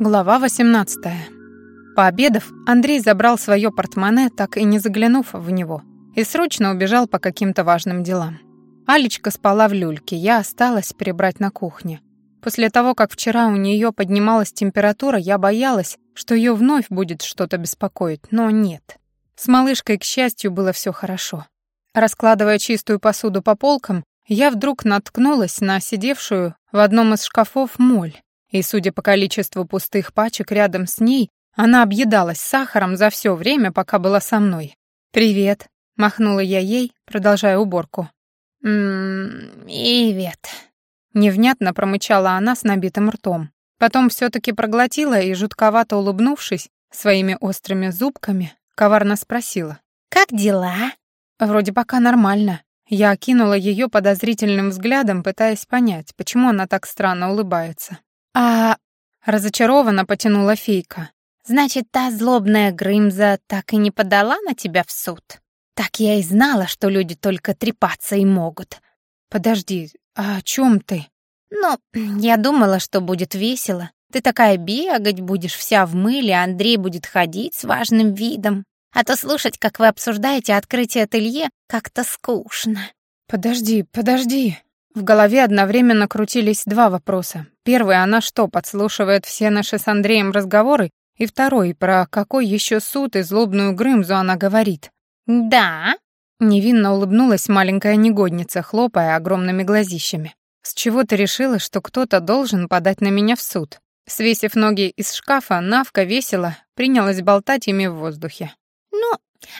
Глава 18. Пообедав, Андрей забрал свое портмоне, так и не заглянув в него, и срочно убежал по каким-то важным делам. Алечка спала в люльке, я осталась прибрать на кухне. После того, как вчера у нее поднималась температура, я боялась, что ее вновь будет что-то беспокоить, но нет. С малышкой, к счастью, было все хорошо. Раскладывая чистую посуду по полкам, я вдруг наткнулась на сидевшую в одном из шкафов моль, и, судя по количеству пустых пачек рядом с ней, она объедалась сахаром за все время, пока была со мной. «Привет», — махнула я ей, продолжая уборку. «Ммм, привет», — невнятно промычала она с набитым ртом. Потом все таки проглотила и, жутковато улыбнувшись своими острыми зубками, коварно спросила. «Как дела?» «Вроде пока нормально». Я окинула ее подозрительным взглядом, пытаясь понять, почему она так странно улыбается. «А...» — разочарованно потянула фейка. «Значит, та злобная Грымза так и не подала на тебя в суд? Так я и знала, что люди только трепаться и могут». «Подожди, а о чем ты?» «Ну, я думала, что будет весело. Ты такая бегать будешь вся в мыле, а Андрей будет ходить с важным видом. А то слушать, как вы обсуждаете открытие ателье, как-то скучно». «Подожди, подожди», в голове одновременно крутились два вопроса. Первый, она что, подслушивает все наши с Андреем разговоры? И второй, про какой еще суд и злобную Грымзу она говорит? «Да», — невинно улыбнулась маленькая негодница, хлопая огромными глазищами. «С чего ты решила, что кто-то должен подать на меня в суд?» Свесив ноги из шкафа, Навка весело принялась болтать ими в воздухе. «Ну,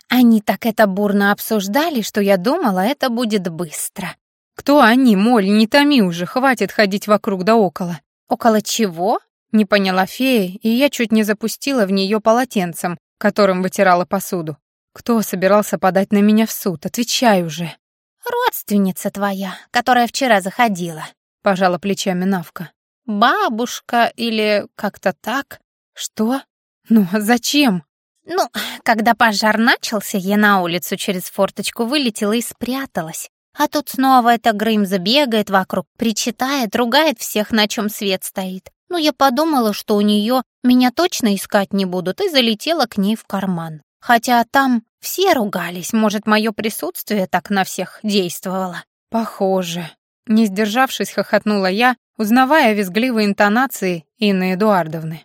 они так это бурно обсуждали, что я думала, это будет быстро. «Кто они, Моль, не томи уже, хватит ходить вокруг да около». «Около чего?» — не поняла фея, и я чуть не запустила в нее полотенцем, которым вытирала посуду. «Кто собирался подать на меня в суд? Отвечай уже». «Родственница твоя, которая вчера заходила», — пожала плечами Навка. «Бабушка или как-то так?» «Что? Ну, а зачем?» «Ну, когда пожар начался, я на улицу через форточку вылетела и спряталась. А тут снова эта Грымза бегает вокруг, причитает, ругает всех, на чем свет стоит. Ну, я подумала, что у нее меня точно искать не будут, и залетела к ней в карман. Хотя там все ругались, может, мое присутствие так на всех действовало. Похоже. Не сдержавшись, хохотнула я, узнавая визгливые интонации Инны Эдуардовны.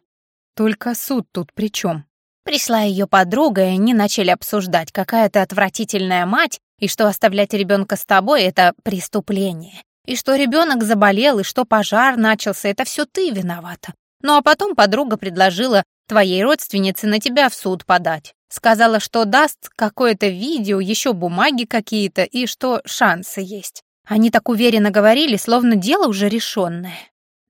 Только суд тут при чем? Пришла ее подруга, и они начали обсуждать, какая ты отвратительная мать, и что оставлять ребенка с тобой — это преступление, и что ребенок заболел, и что пожар начался — это все ты виновата. Ну а потом подруга предложила твоей родственнице на тебя в суд подать. Сказала, что даст какое-то видео, еще бумаги какие-то, и что шансы есть. Они так уверенно говорили, словно дело уже решенное.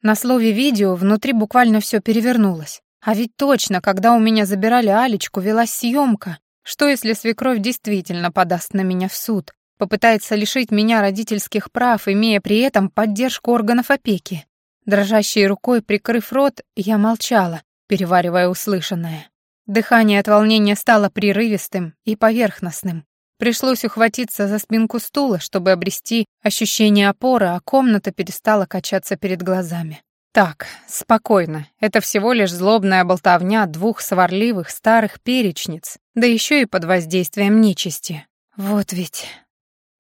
На слове «видео» внутри буквально все перевернулось. А ведь точно, когда у меня забирали Алечку, велась съемка, что если свекровь действительно подаст на меня в суд, попытается лишить меня родительских прав, имея при этом поддержку органов опеки? Дрожащей рукой, прикрыв рот, я молчала, переваривая услышанное. Дыхание от волнения стало прерывистым и поверхностным. Пришлось ухватиться за спинку стула, чтобы обрести ощущение опоры, а комната перестала качаться перед глазами. Так, спокойно. Это всего лишь злобная болтовня двух сварливых старых перечниц, да еще и под воздействием нечисти. Вот ведь.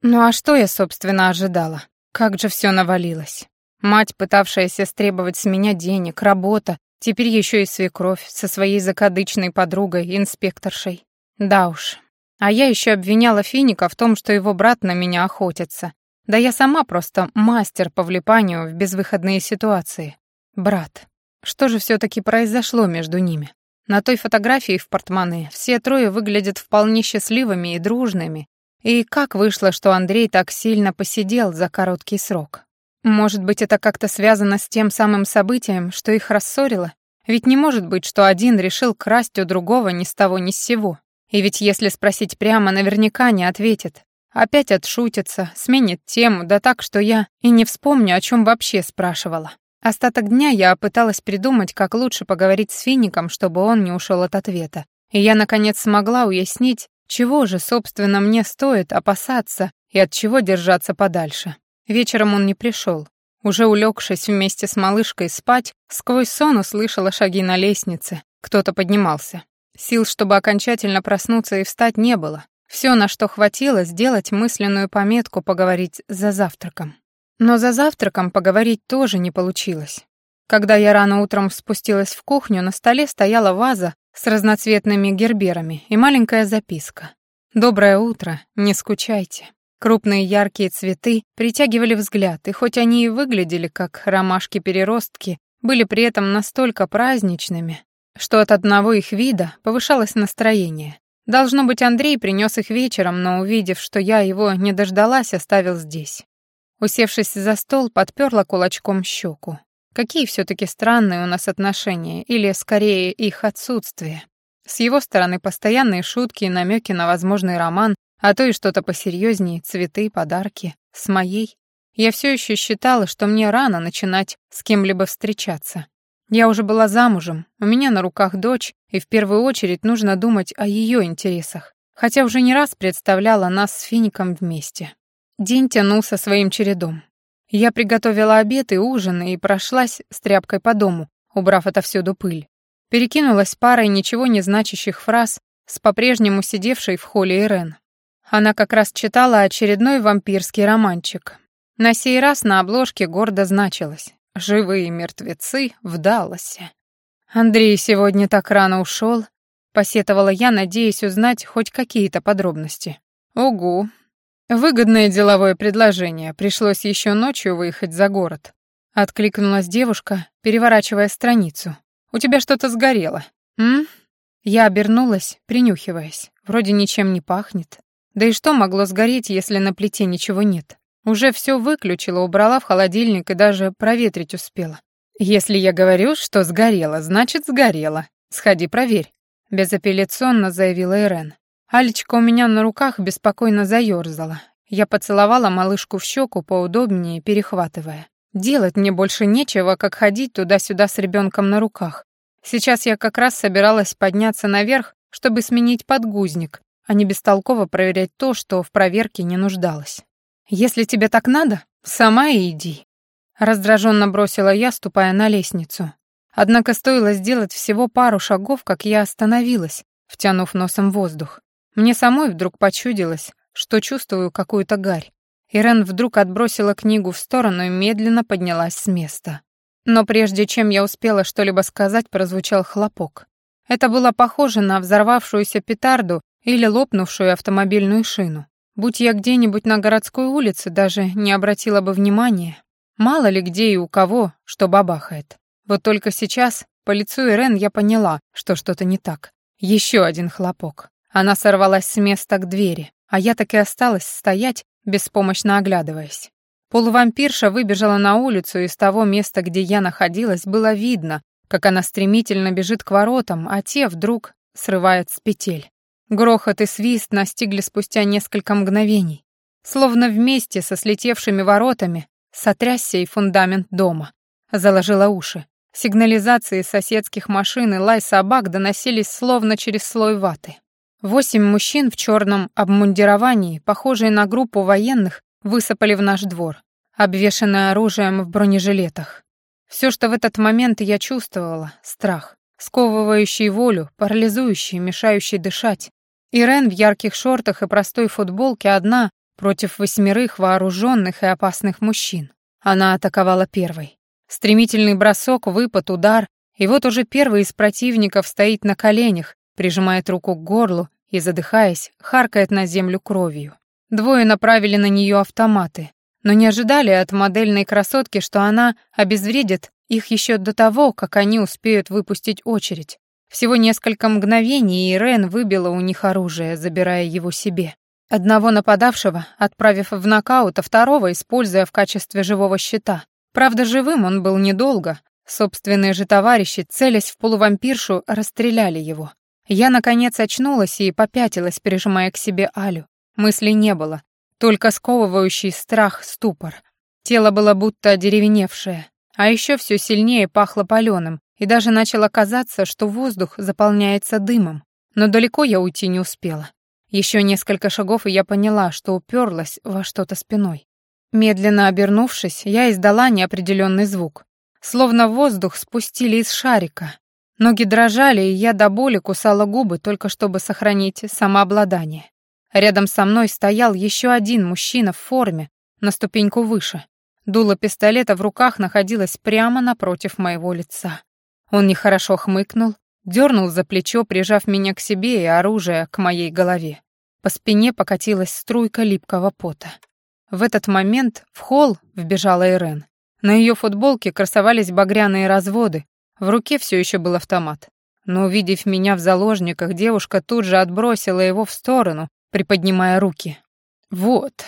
Ну а что я, собственно, ожидала? Как же все навалилось. Мать, пытавшаяся стребовать с меня денег, работа, теперь еще и свекровь со своей закадычной подругой, инспекторшей. Да уж. А я еще обвиняла Финика в том, что его брат на меня охотится. Да я сама просто мастер по влипанию в безвыходные ситуации. Брат. Что же все-таки произошло между ними? На той фотографии в портмоне все трое выглядят вполне счастливыми и дружными. И как вышло, что Андрей так сильно посидел за короткий срок? Может быть, это как-то связано с тем самым событием, что их рассорило? Ведь не может быть, что один решил красть у другого ни с того ни с сего. И ведь если спросить прямо, наверняка не ответит. Опять отшутится, сменит тему, да так, что я и не вспомню, о чем вообще спрашивала. Остаток дня я пыталась придумать, как лучше поговорить с Фиником, чтобы он не ушел от ответа. И я, наконец, смогла уяснить, чего же, собственно, мне стоит опасаться и от чего держаться подальше. Вечером он не пришел. Уже улегшись вместе с малышкой спать, сквозь сон услышала шаги на лестнице. Кто-то поднимался. Сил, чтобы окончательно проснуться и встать, не было. Все, на что хватило, сделать мысленную пометку поговорить за завтраком. Но за завтраком поговорить тоже не получилось. Когда я рано утром спустилась в кухню, на столе стояла ваза с разноцветными герберами и маленькая записка. «Доброе утро, не скучайте». Крупные яркие цветы притягивали взгляд, и хоть они и выглядели как ромашки-переростки, были при этом настолько праздничными, что от одного их вида повышалось настроение. Должно быть, Андрей принес их вечером, но, увидев, что я его не дождалась, оставил здесь. Усевшись за стол, подперла кулачком щеку. Какие все таки странные у нас отношения, или, скорее, их отсутствие. С его стороны постоянные шутки и намеки на возможный роман, а то и что-то посерьезнее, цветы, подарки. С моей. Я все еще считала, что мне рано начинать с кем-либо встречаться. Я уже была замужем, у меня на руках дочь, и в первую очередь нужно думать о ее интересах. Хотя уже не раз представляла нас с Фиником вместе. День тянулся своим чередом. Я приготовила обед и ужин и прошлась с тряпкой по дому, убрав отовсюду пыль. Перекинулась парой ничего не значащих фраз с по-прежнему сидевшей в холле Ирен. Она как раз читала очередной вампирский романчик. На сей раз на обложке гордо значилось «Живые мертвецы в Далласе». «Андрей сегодня так рано ушел», — посетовала я, надеясь узнать хоть какие-то подробности. «Угу. Выгодное деловое предложение. Пришлось еще ночью выехать за город». Откликнулась девушка, переворачивая страницу. «У тебя что-то сгорело, м?» Я обернулась, принюхиваясь. Вроде ничем не пахнет. Да и что могло сгореть, если на плите ничего нет? Уже все выключила, убрала в холодильник и даже проветрить успела. Если я говорю, что сгорело, значит сгорело. Сходи проверь, безапелляционно заявила Ирен. Алечка у меня на руках беспокойно заёрзала. Я поцеловала малышку в щеку поудобнее, перехватывая. Делать мне больше нечего, как ходить туда-сюда с ребенком на руках. Сейчас я как раз собиралась подняться наверх, чтобы сменить подгузник, а не бестолково проверять то, что в проверке не нуждалось. «Если тебе так надо, сама и иди», — раздраженно бросила я, ступая на лестницу. Однако стоило сделать всего пару шагов, как я остановилась, втянув носом воздух. Мне самой вдруг почудилось, что чувствую какую-то гарь. Ирен вдруг отбросила книгу в сторону и медленно поднялась с места. Но прежде чем я успела что-либо сказать, прозвучал хлопок. Это было похоже на взорвавшуюся петарду или лопнувшую автомобильную шину. Будь я где-нибудь на городской улице, даже не обратила бы внимания. Мало ли где и у кого, что бабахает. Вот только сейчас по лицу Ирен я поняла, что что-то не так. Еще один хлопок. Она сорвалась с места к двери, а я так и осталась стоять, беспомощно оглядываясь. Полувампирша выбежала на улицу, и с того места, где я находилась, было видно, как она стремительно бежит к воротам, а те вдруг срывает с петель. Грохот и свист настигли спустя несколько мгновений. Словно вместе со слетевшими воротами сотрясся и фундамент дома. Заложила уши. Сигнализации соседских машин и лай собак доносились словно через слой ваты. Восемь мужчин в черном обмундировании, похожие на группу военных, высыпали в наш двор, обвешанные оружием в бронежилетах. Все, что в этот момент я чувствовала — страх, сковывающий волю, парализующий, мешающий дышать, Ирен в ярких шортах и простой футболке одна против восьмерых вооруженных и опасных мужчин. Она атаковала первой. Стремительный бросок, выпад, удар, и вот уже первый из противников стоит на коленях, прижимает руку к горлу и, задыхаясь, харкает на землю кровью. Двое направили на нее автоматы, но не ожидали от модельной красотки, что она обезвредит их еще до того, как они успеют выпустить очередь. Всего несколько мгновений, и Рен выбила у них оружие, забирая его себе. Одного нападавшего, отправив в нокаут, а второго используя в качестве живого щита. Правда, живым он был недолго. Собственные же товарищи, целясь в полувампиршу, расстреляли его. Я, наконец, очнулась и попятилась, прижимая к себе Алю. Мыслей не было, только сковывающий страх ступор. Тело было будто одеревеневшее, а еще все сильнее пахло паленым, и даже начало казаться, что воздух заполняется дымом. Но далеко я уйти не успела. Еще несколько шагов, и я поняла, что уперлась во что-то спиной. Медленно обернувшись, я издала неопределенный звук. Словно воздух спустили из шарика. Ноги дрожали, и я до боли кусала губы, только чтобы сохранить самообладание. Рядом со мной стоял еще один мужчина в форме, на ступеньку выше. Дуло пистолета в руках находилось прямо напротив моего лица. Он нехорошо хмыкнул, дернул за плечо, прижав меня к себе и оружие к моей голове. По спине покатилась струйка липкого пота. В этот момент в холл вбежала Ирен. На ее футболке красовались багряные разводы, в руке все еще был автомат. Но увидев меня в заложниках, девушка тут же отбросила его в сторону, приподнимая руки. «Вот».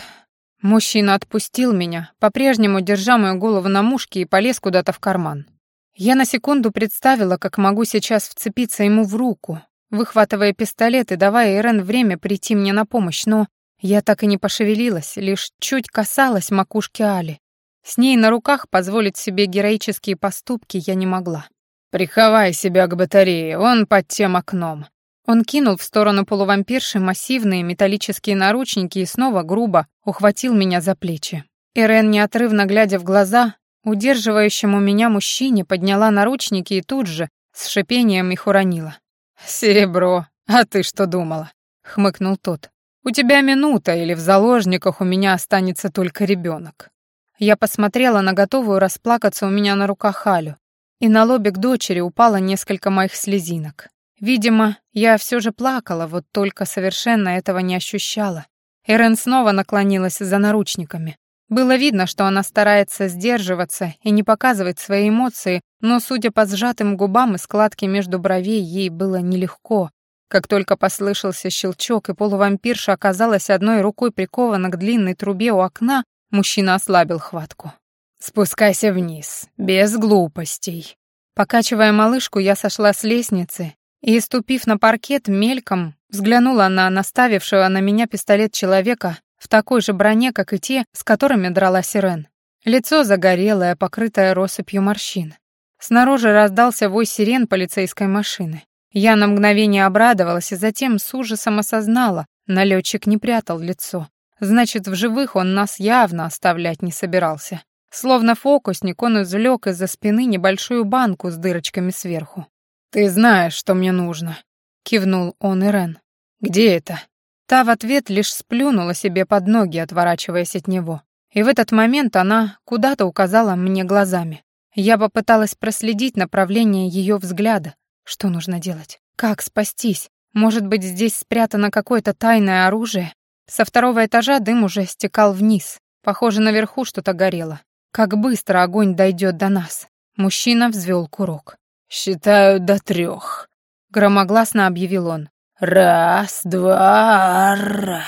Мужчина отпустил меня, по-прежнему держа мою голову на мушке и полез куда-то в карман. Я на секунду представила, как могу сейчас вцепиться ему в руку, выхватывая пистолет и давая Ирен время прийти мне на помощь, но я так и не пошевелилась, лишь чуть касалась макушки Али. С ней на руках позволить себе героические поступки я не могла. «Приховай себя к батарее, он под тем окном». Он кинул в сторону полувампирши массивные металлические наручники и снова грубо ухватил меня за плечи. Ирен, неотрывно глядя в глаза, удерживающему меня мужчине подняла наручники и тут же с шипением их уронила. «Серебро, а ты что думала?» — хмыкнул тот. «У тебя минута, или в заложниках у меня останется только ребенок». Я посмотрела на готовую расплакаться у меня на руках Алю, и на лобик дочери упало несколько моих слезинок. Видимо, я все же плакала, вот только совершенно этого не ощущала. Эрен снова наклонилась за наручниками. Было видно, что она старается сдерживаться и не показывать свои эмоции, но, судя по сжатым губам и складке между бровей, ей было нелегко. Как только послышался щелчок, и полувампирша оказалась одной рукой прикована к длинной трубе у окна, мужчина ослабил хватку. «Спускайся вниз, без глупостей». Покачивая малышку, я сошла с лестницы и, ступив на паркет, мельком взглянула на наставившего на меня пистолет человека в такой же броне, как и те, с которыми драла сирен. Лицо загорелое, покрытое россыпью морщин. Снаружи раздался вой сирен полицейской машины. Я на мгновение обрадовалась и затем с ужасом осознала, налетчик не прятал лицо. Значит, в живых он нас явно оставлять не собирался. Словно фокусник, он извлек из-за спины небольшую банку с дырочками сверху. «Ты знаешь, что мне нужно», — кивнул он Ирен. «Где это?» Та в ответ лишь сплюнула себе под ноги, отворачиваясь от него. И в этот момент она куда-то указала мне глазами. Я попыталась проследить направление ее взгляда. Что нужно делать? Как спастись? Может быть, здесь спрятано какое-то тайное оружие? Со второго этажа дым уже стекал вниз. Похоже, наверху что-то горело. Как быстро огонь дойдет до нас? Мужчина взвел курок. «Считаю до трех», — громогласно объявил он. «Раз, два, ра».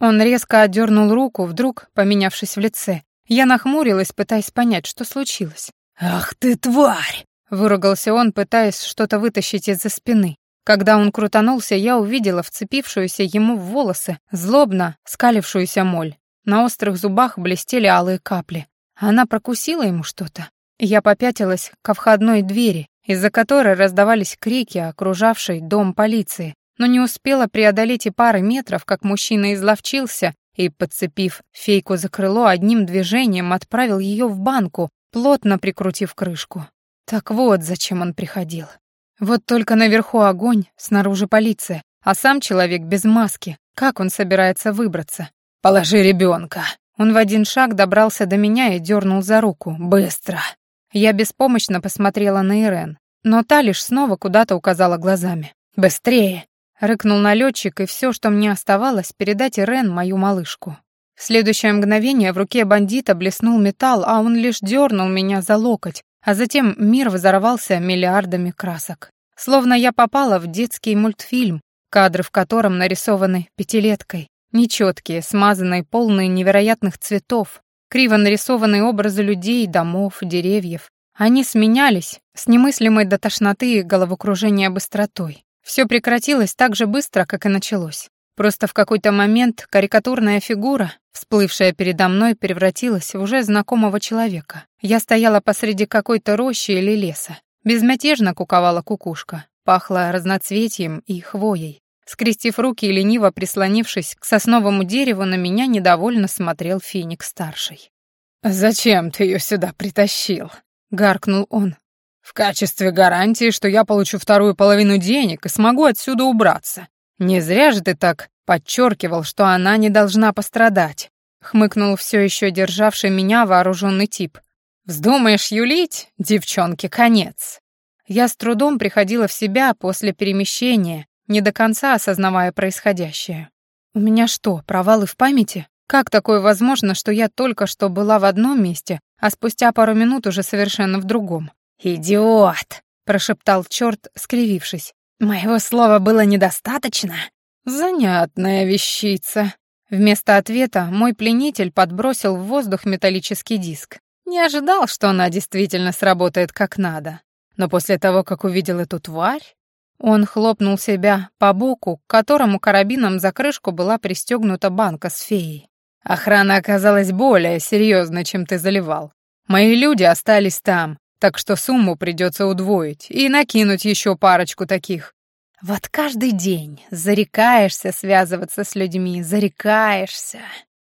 Он резко отдернул руку, вдруг поменявшись в лице. Я нахмурилась, пытаясь понять, что случилось. «Ах ты, тварь!» — выругался он, пытаясь что-то вытащить из-за спины. Когда он крутанулся, я увидела вцепившуюся ему в волосы, злобно скалившуюся моль. На острых зубах блестели алые капли. Она прокусила ему что-то. Я попятилась ко входной двери, из-за которой раздавались крики окружавшей дом полиции, но не успела преодолеть и пары метров, как мужчина изловчился и, подцепив фейку за крыло, одним движением отправил ее в банку, плотно прикрутив крышку. Так вот, зачем он приходил. Вот только наверху огонь, снаружи полиция, а сам человек без маски. Как он собирается выбраться? «Положи ребенка!» Он в один шаг добрался до меня и дернул за руку. «Быстро!» Я беспомощно посмотрела на Ирен, но та лишь снова куда-то указала глазами. «Быстрее!» Рыкнул налетчик, и все, что мне оставалось, передать Ирен мою малышку. В следующее мгновение в руке бандита блеснул металл, а он лишь дернул меня за локоть, а затем мир взорвался миллиардами красок. Словно я попала в детский мультфильм, кадры в котором нарисованы пятилеткой, нечеткие, смазанные, полные невероятных цветов, криво нарисованные образы людей, домов, деревьев. Они сменялись с немыслимой до тошноты и головокружения быстротой. Все прекратилось так же быстро, как и началось. Просто в какой-то момент карикатурная фигура, всплывшая передо мной, превратилась в уже знакомого человека. Я стояла посреди какой-то рощи или леса. Безмятежно куковала кукушка, пахло разноцветием и хвоей. Скрестив руки и лениво прислонившись к сосновому дереву, на меня недовольно смотрел Феникс-старший. «Зачем ты ее сюда притащил?» — гаркнул он. «В качестве гарантии, что я получу вторую половину денег и смогу отсюда убраться. Не зря же ты так подчеркивал, что она не должна пострадать», — хмыкнул все еще державший меня вооруженный тип. «Вздумаешь юлить, девчонке конец». Я с трудом приходила в себя после перемещения, не до конца осознавая происходящее. У меня что, провалы в памяти? Как такое возможно, что я только что была в одном месте, а спустя пару минут уже совершенно в другом? «Идиот!» — прошептал черт, скривившись. «Моего слова было недостаточно?» «Занятная вещица». Вместо ответа мой пленитель подбросил в воздух металлический диск. Не ожидал, что она действительно сработает как надо. Но после того, как увидел эту тварь, он хлопнул себя по боку, к которому карабином за крышку была пристегнута банка с феей. «Охрана оказалась более серьезной, чем ты заливал. Мои люди остались там, так что сумму придется удвоить и накинуть еще парочку таких». «Вот каждый день зарекаешься связываться с людьми, зарекаешься».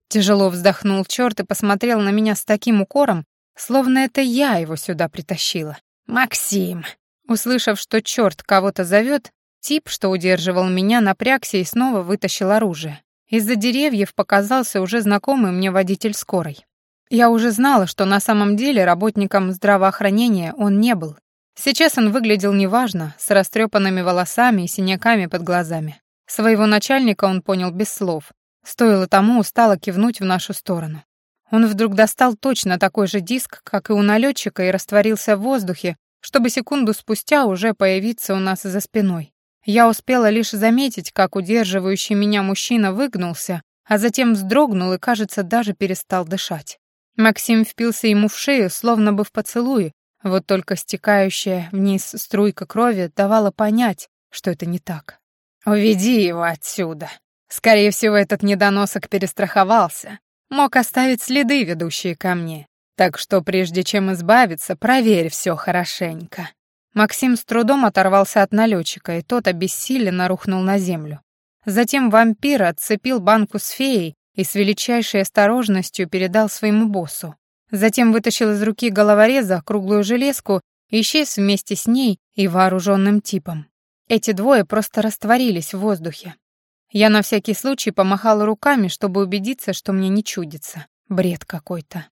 Тяжело вздохнул черт и посмотрел на меня с таким укором, словно это я его сюда притащила. «Максим!» Услышав, что черт кого-то зовет, тип, что удерживал меня, напрягся и снова вытащил оружие. Из-за деревьев показался уже знакомый мне водитель скорой. Я уже знала, что на самом деле работником здравоохранения он не был. Сейчас он выглядел неважно, с растрепанными волосами и синяками под глазами. Своего начальника он понял без слов. Стоило тому устало кивнуть в нашу сторону. Он вдруг достал точно такой же диск, как и у налетчика, и растворился в воздухе, чтобы секунду спустя уже появиться у нас за спиной. Я успела лишь заметить, как удерживающий меня мужчина выгнулся, а затем вздрогнул и, кажется, даже перестал дышать. Максим впился ему в шею, словно бы в поцелуй, вот только стекающая вниз струйка крови давала понять, что это не так. «Уведи его отсюда!» Скорее всего, этот недоносок перестраховался. Мог оставить следы, ведущие ко мне. Так что прежде чем избавиться, проверь все хорошенько». Максим с трудом оторвался от налетчика, и тот обессиленно рухнул на землю. Затем вампир отцепил банку с феей и с величайшей осторожностью передал своему боссу. Затем вытащил из руки головореза круглую железку и исчез вместе с ней и вооруженным типом. Эти двое просто растворились в воздухе. Я на всякий случай помахала руками, чтобы убедиться, что мне не чудится. Бред какой-то.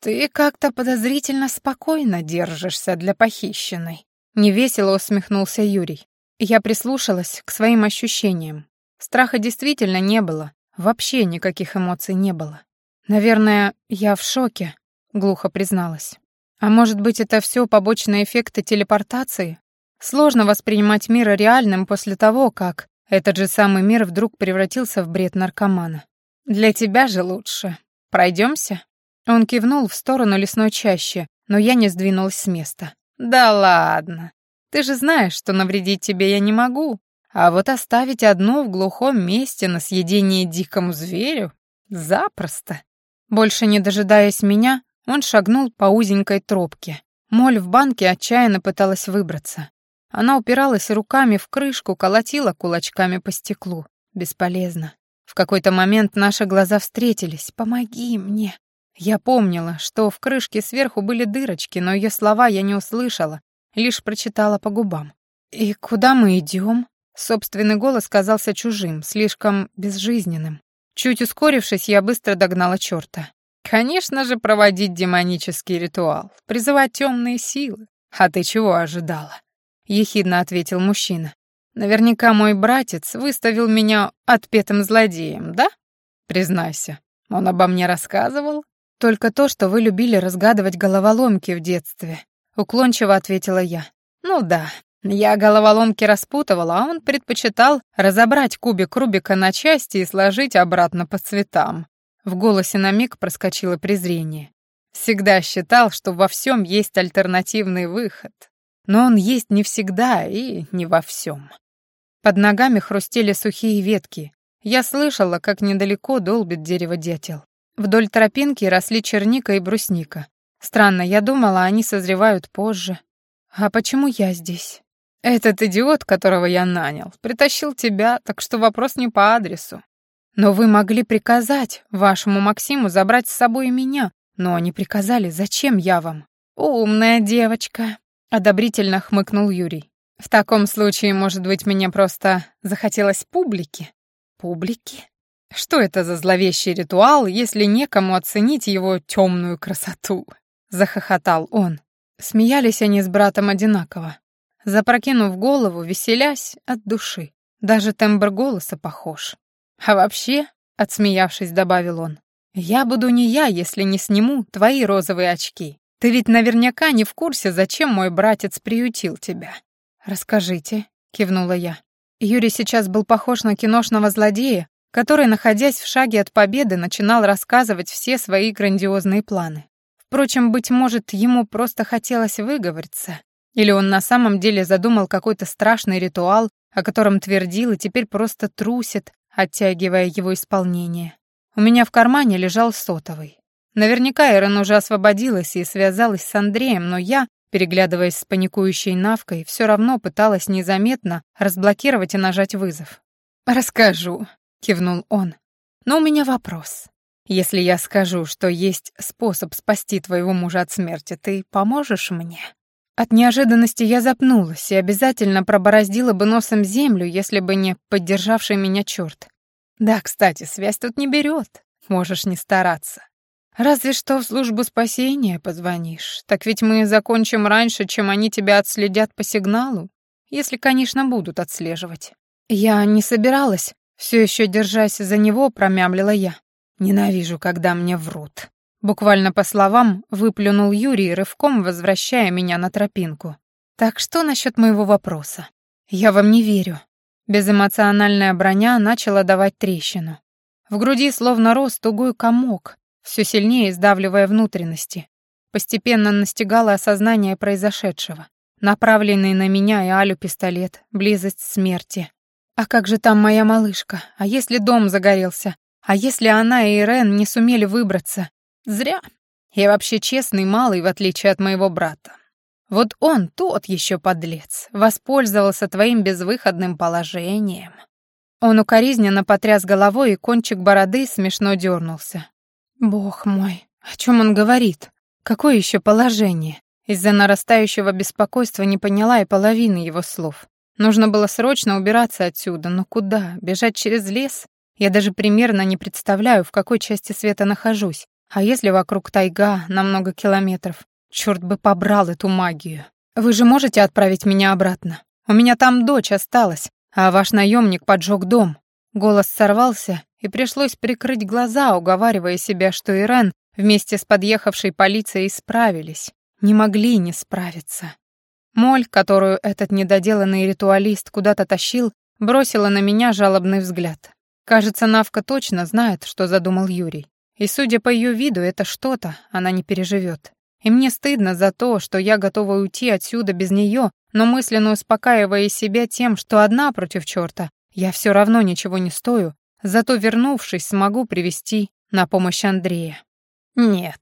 «Ты как-то подозрительно спокойно держишься для похищенной», — невесело усмехнулся Юрий. Я прислушалась к своим ощущениям. Страха действительно не было, вообще никаких эмоций не было. «Наверное, я в шоке», — глухо призналась. «А может быть, это все побочные эффекты телепортации? Сложно воспринимать мир реальным после того, как этот же самый мир вдруг превратился в бред наркомана. Для тебя же лучше. Пройдемся?» Он кивнул в сторону лесной чащи, но я не сдвинулась с места. «Да ладно. Ты же знаешь, что навредить тебе я не могу. А вот оставить одну в глухом месте на съедение дикому зверю — запросто». Больше не дожидаясь меня, он шагнул по узенькой тропке. Моль в банке отчаянно пыталась выбраться. Она упиралась руками в крышку, колотила кулачками по стеклу. Бесполезно. В какой-то момент наши глаза встретились. «Помоги мне!» Я помнила, что в крышке сверху были дырочки, но ее слова я не услышала, лишь прочитала по губам. «И куда мы идем?» Собственный голос казался чужим, слишком безжизненным. Чуть ускорившись, я быстро догнала черта. «Конечно же, проводить демонический ритуал, призывать темные силы. А ты чего ожидала?» — ехидно ответил мужчина. «Наверняка мой братец выставил меня отпетым злодеем, да? Признайся, он обо мне рассказывал?» «Только то, что вы любили разгадывать головоломки в детстве», — уклончиво ответила я. «Ну да, я головоломки распутывала, а он предпочитал разобрать кубик Рубика на части и сложить обратно по цветам». В голосе на миг проскочило презрение. Всегда считал, что во всем есть альтернативный выход. Но он есть не всегда и не во всем. Под ногами хрустели сухие ветки. Я слышала, как недалеко долбит дерево дятел. Вдоль тропинки росли черника и брусника. Странно, я думала, они созревают позже. А почему я здесь? Этот идиот, которого я нанял, притащил тебя, так что вопрос не по адресу. Но вы могли приказать вашему Максиму забрать с собой меня, но не приказали, зачем я вам? Умная девочка, одобрительно хмыкнул Юрий. В таком случае, может быть, мне просто захотелось публики? Публики? Что это за зловещий ритуал, если некому оценить его темную красоту? Захохотал он. Смеялись они с братом одинаково запрокинув голову, веселясь от души. Даже тембр голоса похож. А вообще, отсмеявшись, добавил он, я буду не я, если не сниму твои розовые очки. Ты ведь наверняка не в курсе, зачем мой братец приютил тебя. Расскажите, кивнула я. Юрий сейчас был похож на киношного злодея, который, находясь в шаге от победы, начинал рассказывать все свои грандиозные планы. Впрочем, быть может, ему просто хотелось выговориться, или он на самом деле задумал какой-то страшный ритуал, о котором твердил и теперь просто трусит, оттягивая его исполнение. У меня в кармане лежал сотовый. Наверняка Эрен уже освободилась и связалась с Андреем, но я, переглядываясь с паникующей Навкой, все равно пыталась незаметно разблокировать и нажать вызов. «Расскажу», — кивнул он. «Но у меня вопрос. Если я скажу, что есть способ спасти твоего мужа от смерти, ты поможешь мне?» От неожиданности я запнулась и обязательно пробороздила бы носом землю, если бы не поддержавший меня черт. Да, кстати, связь тут не берет, можешь не стараться. Разве что в службу спасения позвонишь. Так ведь мы закончим раньше, чем они тебя отследят по сигналу, если, конечно, будут отслеживать. Я не собиралась, все еще держась за него, промямлила я. Ненавижу, когда мне врут. Буквально по словам выплюнул Юрий, рывком возвращая меня на тропинку. Так что насчет моего вопроса? Я вам не верю. Безэмоциональная броня начала давать трещину. В груди словно рос тугой комок, все сильнее сдавливая внутренности. Постепенно настигало осознание произошедшего. Направленный на меня и Алю пистолет, близость смерти. А как же там моя малышка? А если дом загорелся? А если она и Ирен не сумели выбраться? Зря. Я вообще честный малый, в отличие от моего брата. Вот он, тот еще подлец, воспользовался твоим безвыходным положением. Он укоризненно потряс головой, и кончик бороды смешно дернулся. Бог мой, о чем он говорит? Какое еще положение? Из-за нарастающего беспокойства не поняла и половины его слов. Нужно было срочно убираться отсюда, но куда? Бежать через лес? Я даже примерно не представляю, в какой части света нахожусь. А если вокруг тайга на много километров? Черт бы побрал эту магию. Вы же можете отправить меня обратно? У меня там дочь осталась, а ваш наемник поджег дом. Голос сорвался, и пришлось прикрыть глаза, уговаривая себя, что Ирен вместе с подъехавшей полицией справились. Не могли не справиться. Моль, которую этот недоделанный ритуалист куда-то тащил, бросила на меня жалобный взгляд. Кажется, Навка точно знает, что задумал Юрий. И, судя по ее виду, это что-то она не переживет. И мне стыдно за то, что я готова уйти отсюда без нее, но мысленно успокаивая себя тем, что одна против черта, я все равно ничего не стою, зато, вернувшись, смогу привести на помощь Андрея. Нет,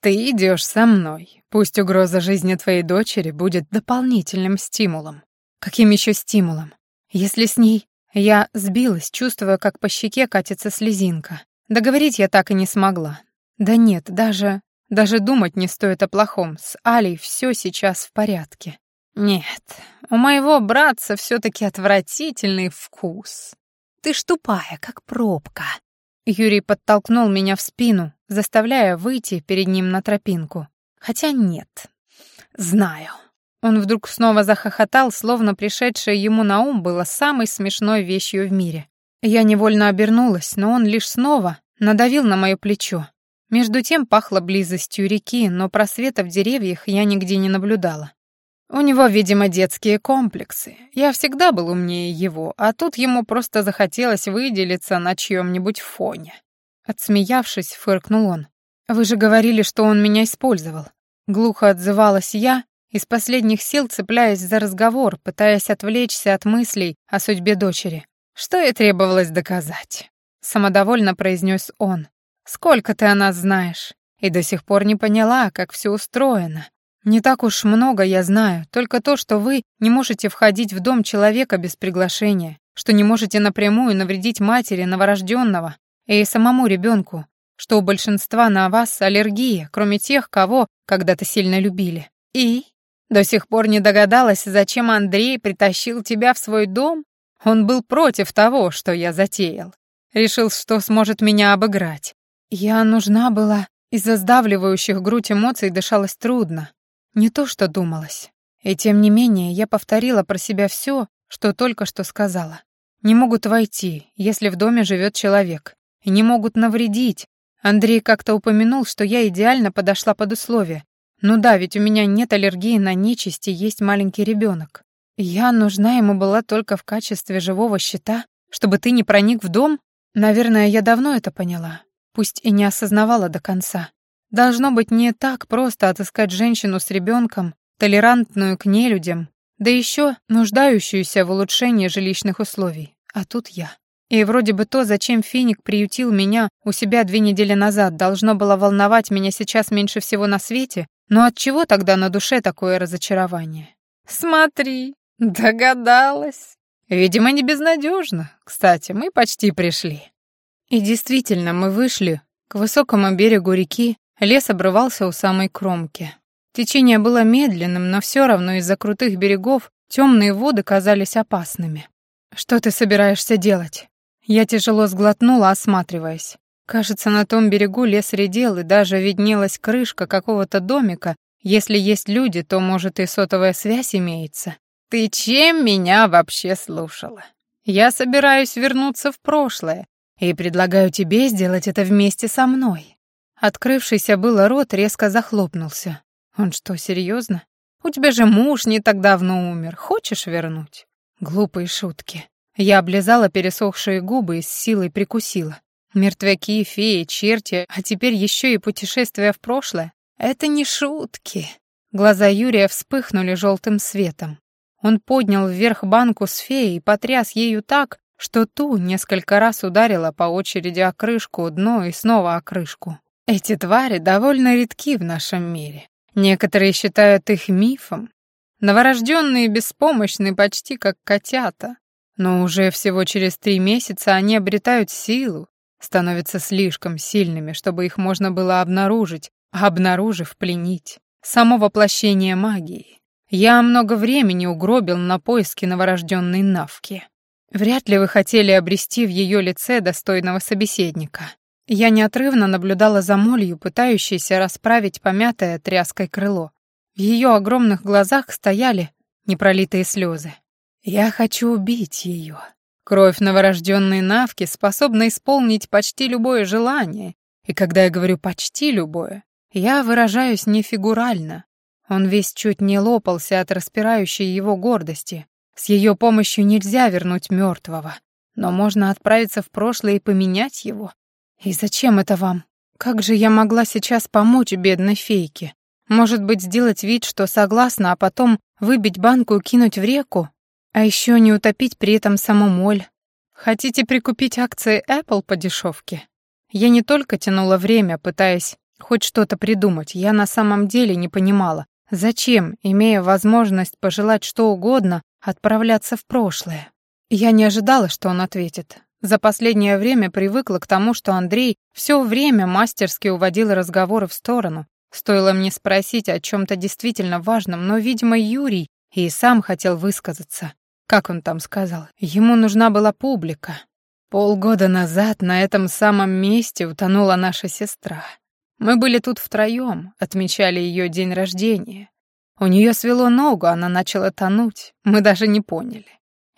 ты идешь со мной. Пусть угроза жизни твоей дочери будет дополнительным стимулом. Каким еще стимулом? Если с ней... Я сбилась, чувствуя, как по щеке катится слезинка. Договорить я так и не смогла. Да нет, даже... Даже думать не стоит о плохом. С Алей все сейчас в порядке. Нет, у моего братца все-таки отвратительный вкус. Ты ж тупая, как пробка. Юрий подтолкнул меня в спину, заставляя выйти перед ним на тропинку. Хотя нет. Знаю. Он вдруг снова захохотал, словно пришедшее ему на ум было самой смешной вещью в мире. Я невольно обернулась, но он лишь снова надавил на мое плечо. Между тем пахло близостью реки, но просвета в деревьях я нигде не наблюдала. У него, видимо, детские комплексы. Я всегда был умнее его, а тут ему просто захотелось выделиться на чьем-нибудь фоне. Отсмеявшись, фыркнул он. «Вы же говорили, что он меня использовал». Глухо отзывалась я, из последних сил цепляясь за разговор, пытаясь отвлечься от мыслей о судьбе дочери. Что и требовалось доказать. Самодовольно произнес он. Сколько ты о нас знаешь? И до сих пор не поняла, как все устроено. Не так уж много я знаю, только то, что вы не можете входить в дом человека без приглашения, что не можете напрямую навредить матери новорожденного и самому ребенку, что у большинства на вас аллергия, кроме тех, кого когда-то сильно любили. И до сих пор не догадалась, зачем Андрей притащил тебя в свой дом? Он был против того, что я затеял. Решил, что сможет меня обыграть. Я нужна была. Из-за сдавливающих грудь эмоций дышалось трудно. Не то, что думалось. И тем не менее, я повторила про себя все, что только что сказала. Не могут войти, если в доме живет человек. И не могут навредить. Андрей как-то упомянул, что я идеально подошла под условия. Ну да, ведь у меня нет аллергии на нечисть и есть маленький ребенок. Я нужна ему была только в качестве живого щита, чтобы ты не проник в дом? Наверное, я давно это поняла, пусть и не осознавала до конца. Должно быть не так просто отыскать женщину с ребенком, толерантную к нелюдям, да еще нуждающуюся в улучшении жилищных условий. А тут я. И вроде бы то, зачем Финик приютил меня у себя две недели назад, должно было волновать меня сейчас меньше всего на свете, но от чего тогда на душе такое разочарование? Смотри, догадалась. Видимо, не безнадежно. Кстати, мы почти пришли. И действительно, мы вышли к высокому берегу реки, Лес обрывался у самой кромки. Течение было медленным, но все равно из-за крутых берегов темные воды казались опасными. «Что ты собираешься делать?» Я тяжело сглотнула, осматриваясь. Кажется, на том берегу лес редел, и даже виднелась крышка какого-то домика. Если есть люди, то, может, и сотовая связь имеется. «Ты чем меня вообще слушала? Я собираюсь вернуться в прошлое и предлагаю тебе сделать это вместе со мной. Открывшийся было рот резко захлопнулся. Он что, серьезно? У тебя же муж не так давно умер. Хочешь вернуть? Глупые шутки. Я облизала пересохшие губы и с силой прикусила. Мертвяки, феи, черти, а теперь еще и путешествия в прошлое. Это не шутки. Глаза Юрия вспыхнули желтым светом. Он поднял вверх банку с феей и потряс ею так, что ту несколько раз ударила по очереди о крышку, дно и снова о крышку. Эти твари довольно редки в нашем мире. Некоторые считают их мифом. Новорожденные беспомощны почти как котята. Но уже всего через три месяца они обретают силу, становятся слишком сильными, чтобы их можно было обнаружить, обнаружив, пленить. Само воплощение магии. Я много времени угробил на поиски новорожденной Навки. Вряд ли вы хотели обрести в ее лице достойного собеседника. Я неотрывно наблюдала за молью, пытающейся расправить помятое тряской крыло. В ее огромных глазах стояли непролитые слезы. «Я хочу убить ее». Кровь новорожденной Навки способна исполнить почти любое желание, и когда я говорю «почти любое», я выражаюсь не фигурально. Он весь чуть не лопался от распирающей его гордости. С ее помощью нельзя вернуть мертвого, но можно отправиться в прошлое и поменять его. «И зачем это вам? Как же я могла сейчас помочь бедной фейке? Может быть, сделать вид, что согласна, а потом выбить банку и кинуть в реку? А еще не утопить при этом саму моль? Хотите прикупить акции Apple по дешевке? Я не только тянула время, пытаясь хоть что-то придумать, я на самом деле не понимала, зачем, имея возможность пожелать что угодно, отправляться в прошлое. Я не ожидала, что он ответит. За последнее время привыкла к тому, что Андрей все время мастерски уводил разговоры в сторону. Стоило мне спросить о чем-то действительно важном, но, видимо, Юрий и сам хотел высказаться. Как он там сказал? Ему нужна была публика. Полгода назад на этом самом месте утонула наша сестра. Мы были тут втроем, отмечали ее день рождения. У нее свело ногу, она начала тонуть. Мы даже не поняли.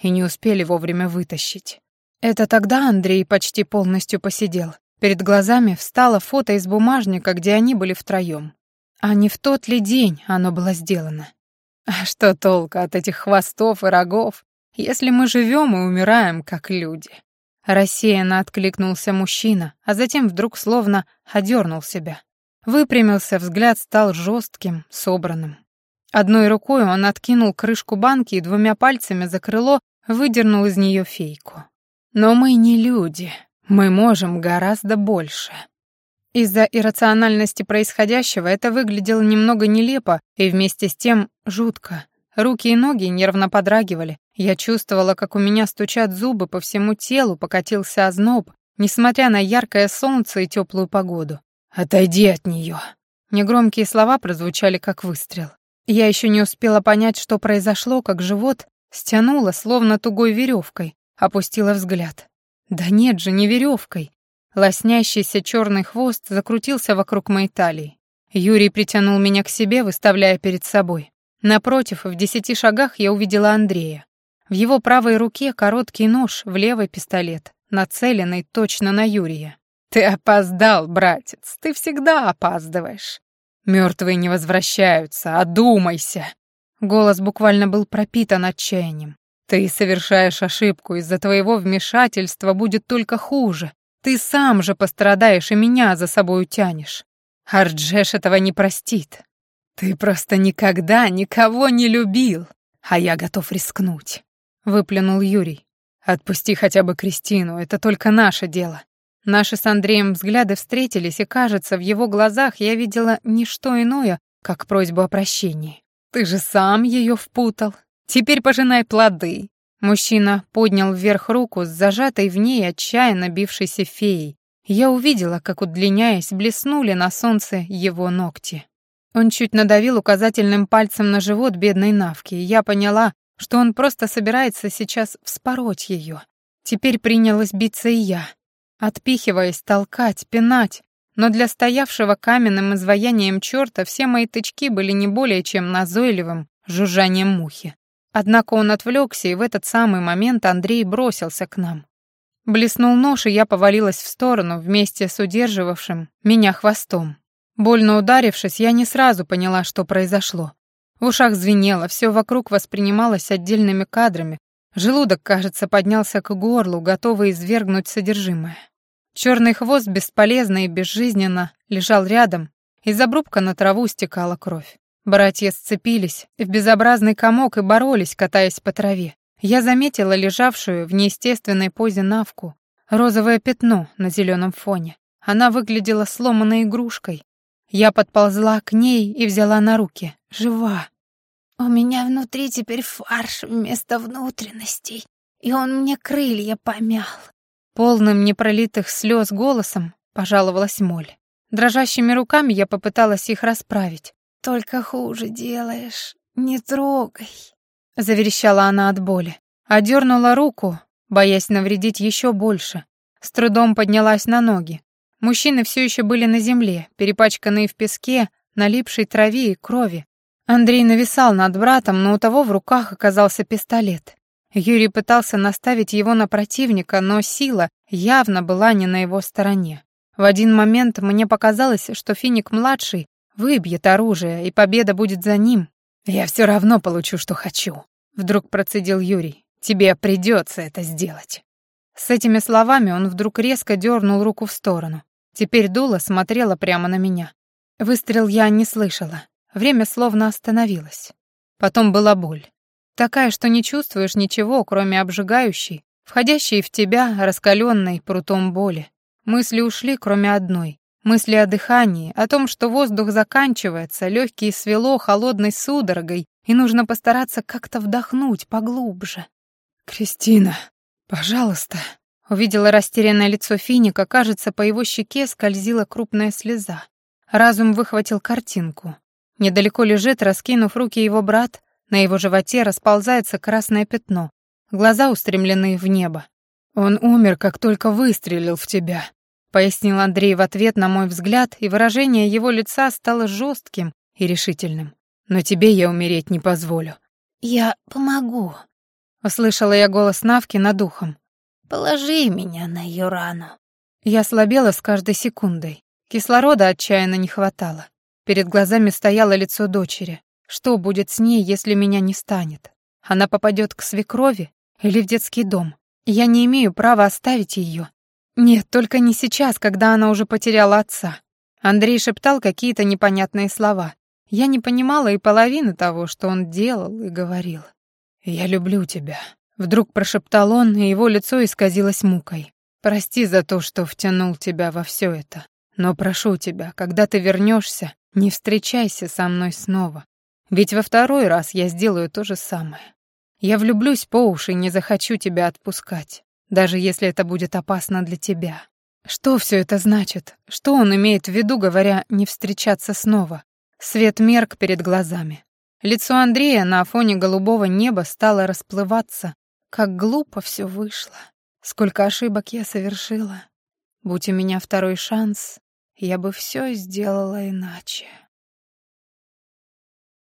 И не успели вовремя вытащить. Это тогда Андрей почти полностью посидел. Перед глазами встало фото из бумажника, где они были втроем. А не в тот ли день оно было сделано? А что толку от этих хвостов и рогов, если мы живем и умираем как люди? Рассеянно откликнулся мужчина, а затем вдруг словно одернул себя. Выпрямился, взгляд стал жестким, собранным. Одной рукой он откинул крышку банки и двумя пальцами за крыло выдернул из нее фейку. Но мы не люди, мы можем гораздо больше. Из-за иррациональности происходящего это выглядело немного нелепо и вместе с тем жутко. Руки и ноги нервно подрагивали. Я чувствовала, как у меня стучат зубы по всему телу, покатился озноб, несмотря на яркое солнце и теплую погоду. «Отойди от нее!» Негромкие слова прозвучали, как выстрел. Я еще не успела понять, что произошло, как живот стянуло, словно тугой веревкой, опустила взгляд. Да нет же, не веревкой. Лоснящийся черный хвост закрутился вокруг моей талии. Юрий притянул меня к себе, выставляя перед собой. Напротив, в десяти шагах я увидела Андрея. В его правой руке короткий нож, в левой пистолет, нацеленный точно на Юрия. «Ты опоздал, братец, ты всегда опаздываешь. Мертвые не возвращаются, одумайся!» Голос буквально был пропитан отчаянием. «Ты совершаешь ошибку, из-за твоего вмешательства будет только хуже. Ты сам же пострадаешь и меня за собой утянешь. Арджеш этого не простит. «Ты просто никогда никого не любил, а я готов рискнуть», — выплюнул Юрий. «Отпусти хотя бы Кристину, это только наше дело». Наши с Андреем взгляды встретились, и, кажется, в его глазах я видела не что иное, как просьбу о прощении. «Ты же сам ее впутал. Теперь пожинай плоды». Мужчина поднял вверх руку с зажатой в ней отчаянно бившейся феей. Я увидела, как, удлиняясь, блеснули на солнце его ногти. Он чуть надавил указательным пальцем на живот бедной Навки, и я поняла, что он просто собирается сейчас вспороть ее. Теперь принялась биться и я, отпихиваясь, толкать, пинать, но для стоявшего каменным изваянием черта все мои тычки были не более чем назойливым жужжанием мухи. Однако он отвлекся, и в этот самый момент Андрей бросился к нам. Блеснул нож, и я повалилась в сторону вместе с удерживавшим меня хвостом. Больно ударившись, я не сразу поняла, что произошло. В ушах звенело, все вокруг воспринималось отдельными кадрами. Желудок, кажется, поднялся к горлу, готовый извергнуть содержимое. Черный хвост бесполезно и безжизненно лежал рядом, из обрубка на траву стекала кровь. Братья сцепились в безобразный комок и боролись, катаясь по траве. Я заметила лежавшую в неестественной позе навку, розовое пятно на зеленом фоне. Она выглядела сломанной игрушкой, я подползла к ней и взяла на руки. Жива. «У меня внутри теперь фарш вместо внутренностей, и он мне крылья помял». Полным непролитых слез голосом пожаловалась Моль. Дрожащими руками я попыталась их расправить. «Только хуже делаешь. Не трогай», — заверещала она от боли. Одернула руку, боясь навредить еще больше. С трудом поднялась на ноги. Мужчины все еще были на земле, перепачканные в песке, налипшей траве и крови. Андрей нависал над братом, но у того в руках оказался пистолет. Юрий пытался наставить его на противника, но сила явно была не на его стороне. В один момент мне показалось, что Финик-младший выбьет оружие, и победа будет за ним. «Я все равно получу, что хочу», — вдруг процедил Юрий. «Тебе придется это сделать». С этими словами он вдруг резко дернул руку в сторону. Теперь дуло смотрела прямо на меня. Выстрел я не слышала. Время словно остановилось. Потом была боль. Такая, что не чувствуешь ничего, кроме обжигающей, входящей в тебя раскаленной прутом боли. Мысли ушли, кроме одной. Мысли о дыхании, о том, что воздух заканчивается, легкие свело холодной судорогой, и нужно постараться как-то вдохнуть поглубже. «Кристина, пожалуйста», Увидела растерянное лицо Финика, кажется, по его щеке скользила крупная слеза. Разум выхватил картинку. Недалеко лежит, раскинув руки его брат, на его животе расползается красное пятно, глаза устремлены в небо. «Он умер, как только выстрелил в тебя», — пояснил Андрей в ответ на мой взгляд, и выражение его лица стало жестким и решительным. «Но тебе я умереть не позволю». «Я помогу», — услышала я голос Навки над ухом. Положи меня на ее рану». Я слабела с каждой секундой. Кислорода отчаянно не хватало. Перед глазами стояло лицо дочери. Что будет с ней, если меня не станет? Она попадет к свекрови или в детский дом? Я не имею права оставить ее. Нет, только не сейчас, когда она уже потеряла отца. Андрей шептал какие-то непонятные слова. Я не понимала и половины того, что он делал и говорил. «Я люблю тебя», Вдруг прошептал он, и его лицо исказилось мукой. «Прости за то, что втянул тебя во все это. Но прошу тебя, когда ты вернешься, не встречайся со мной снова. Ведь во второй раз я сделаю то же самое. Я влюблюсь по уши и не захочу тебя отпускать, даже если это будет опасно для тебя. Что все это значит? Что он имеет в виду, говоря «не встречаться снова»? Свет мерк перед глазами. Лицо Андрея на фоне голубого неба стало расплываться. Как глупо все вышло. Сколько ошибок я совершила. Будь у меня второй шанс, я бы все сделала иначе.